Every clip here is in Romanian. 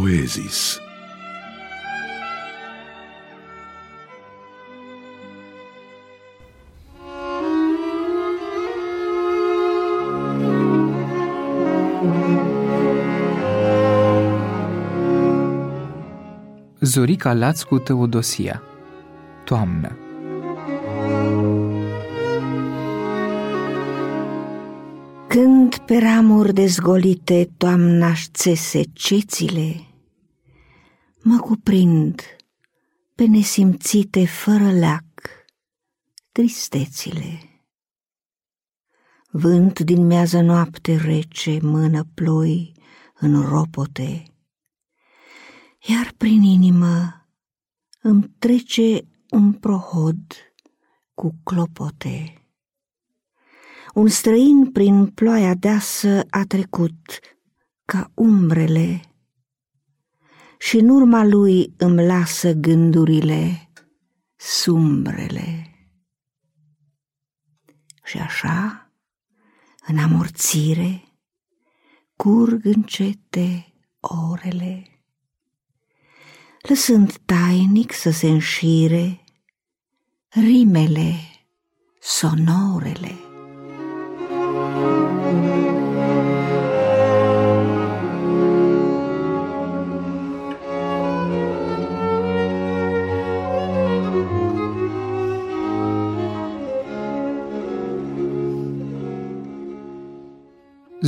poezis. Zorica Laț cu Teodosia Toamnă Când pe ramuri dezgolite toamna-și țese cețile, Mă cuprind pe nesimțite fără leac tristețile. Vânt din mează noapte rece mână ploi în ropote, Iar prin inimă îmi trece un prohod cu clopote. Un străin prin ploaia deasă a trecut ca umbrele și în urma lui îmi lasă gândurile sumbrele. Și așa, în amorțire, curg încete orele, lăsând tainic să se înșire rimele sonorele.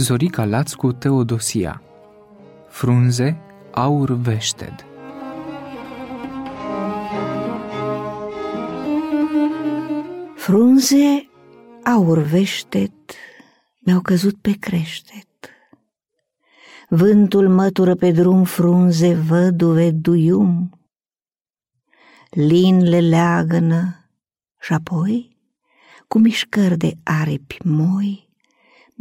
Zorica Laț cu Teodosia Frunze aur veșted Frunze aur veștet mi-au căzut pe creștet. Vântul mătură pe drum frunze văduve duium. Lin le leagănă și apoi, cu mișcări de aripi moi,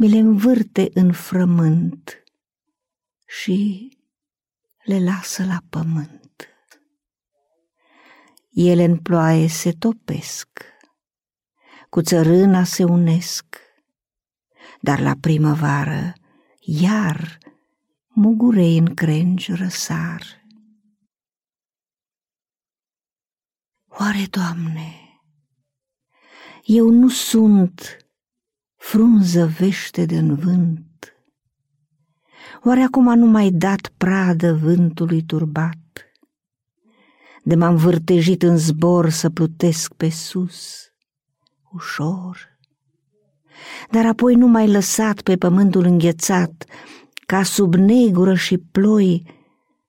mi le învârte în frământ și le lasă la pământ. Ele în ploaie se topesc, cu țărâna se unesc, dar la primăvară iar mugurei în crengi răsar. Oare, Doamne, eu nu sunt frunză vește de în vânt? Oare acum nu mai dat pradă vântului turbat? De m-am vârtejit în zbor să plutesc pe sus, ușor, dar apoi nu mai lăsat pe pământul înghețat, ca sub negură și ploi,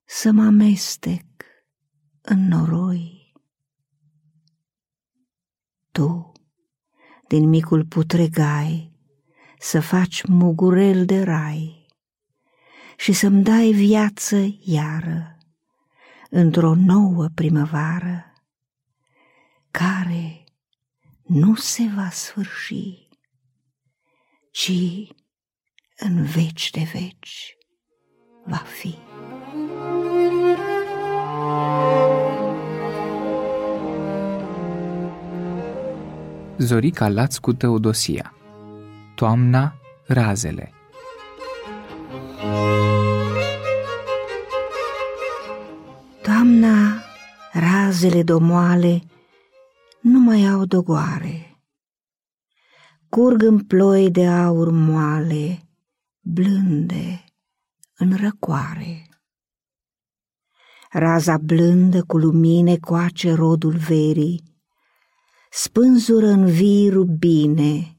să mă amestec în noroi. Tu, din micul putregai, să faci mugurel de rai și să-mi dai viață iară într-o nouă primăvară care nu se va sfârși, ci în veci de veci va fi. Zorica Laț cu Teodosia Toamna, razele Toamna, razele domoale nu mai au dogoare. Curg în ploi de aur moale, blânde, în răcoare. Raza blândă cu lumine coace rodul verii, spânzură în vii rubine,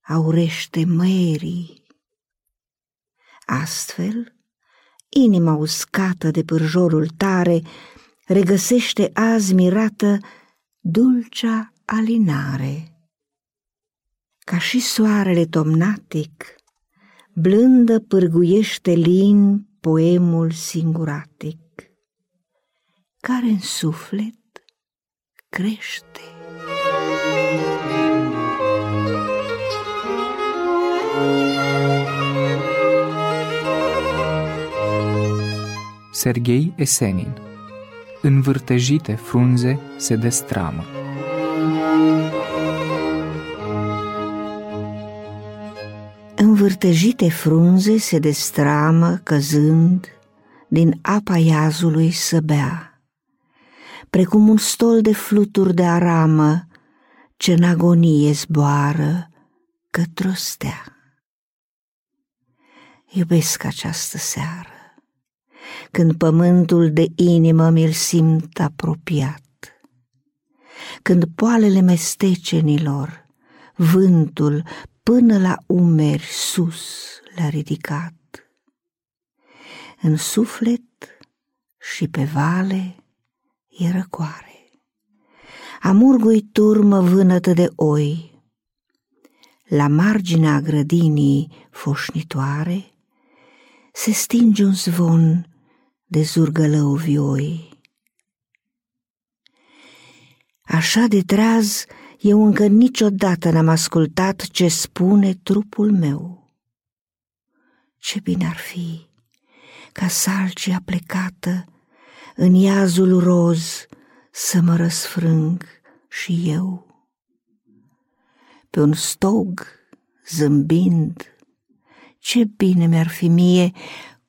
aurește mării. Astfel, inima uscată de pârjorul tare regăsește azi mirată dulcea alinare. Ca și soarele tomnatic, blândă pârguiește lin poemul singuratic, care în suflet crește. Serghei Esenin Învârtejite frunze se destramă. Învârtejite frunze se destramă căzând din apa iazului să bea, precum un stol de fluturi de aramă ce în agonie zboară către-o stea. Iubesc această seară, când pământul de inimă mi-l simt apropiat, când poalele mestecenilor, vântul până la umeri sus le-a ridicat. În suflet și pe vale e răcoare. Amurgui turmă vânătă de oi. La marginea grădinii foșnitoare se stinge un zvon de zurgălău vioi. Așa de traz eu încă niciodată n-am ascultat ce spune trupul meu. Ce bine ar fi ca salcia plecată în iazul roz să mă răsfrâng și eu. Pe un stog, zâmbind, ce bine mi-ar fi mie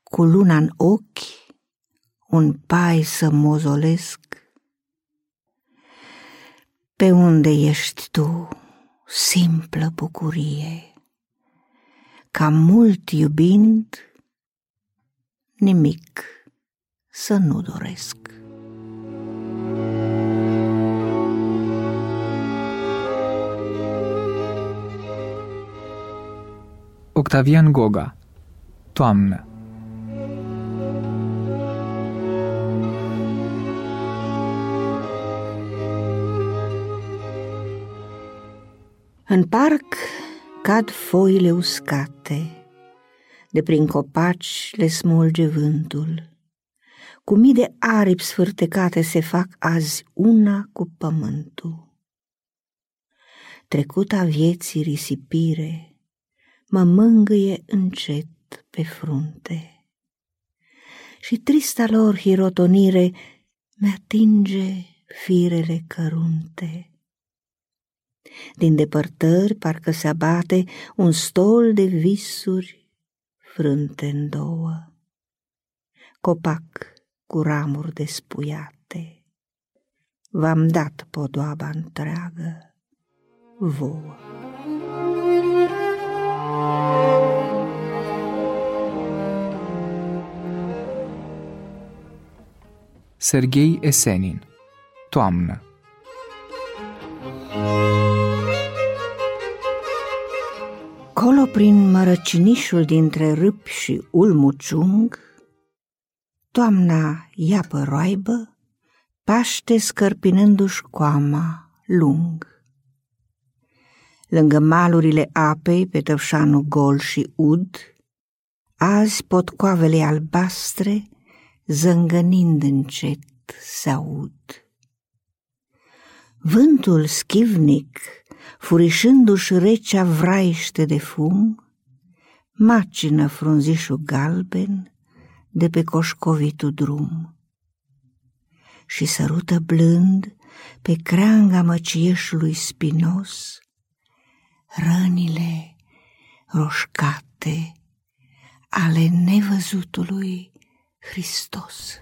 cu luna în ochi, un pai să mozolesc. Pe unde ești tu, simplă bucurie? Ca mult iubind, nimic să nu doresc. Octavian Goga Toamnă În parc cad foile uscate, de prin copaci le smulge vântul. Cu mii de aripi sfârtecate se fac azi una cu pământul. Trecuta vieții risipire mă mângâie încet pe frunte și trista lor hirotonire mi-atinge firele cărunte. Din depărtări parcă se abate un stol de visuri frânte în două. Copac cu ramuri despuiate, v-am dat podoaba întreagă vouă. Serghei Esenin Toamnă Colo prin mărăcinișul dintre râpi și ulmuciung, toamna iapă roaibă, paște scărpinându-și coama lung. Lângă malurile apei, pe tăvșanul gol și ud, azi potcoavele albastre, zângănind încet, se aud. Vântul schivnic furișându-și recea vraiște de fum, macină frunzișul galben de pe coșcovitul drum și sărută blând pe creanga măcieșului spinos rănile roșcate ale nevăzutului Hristos.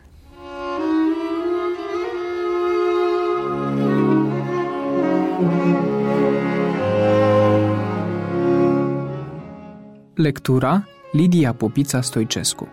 Lectura Lidia Popița Stoicescu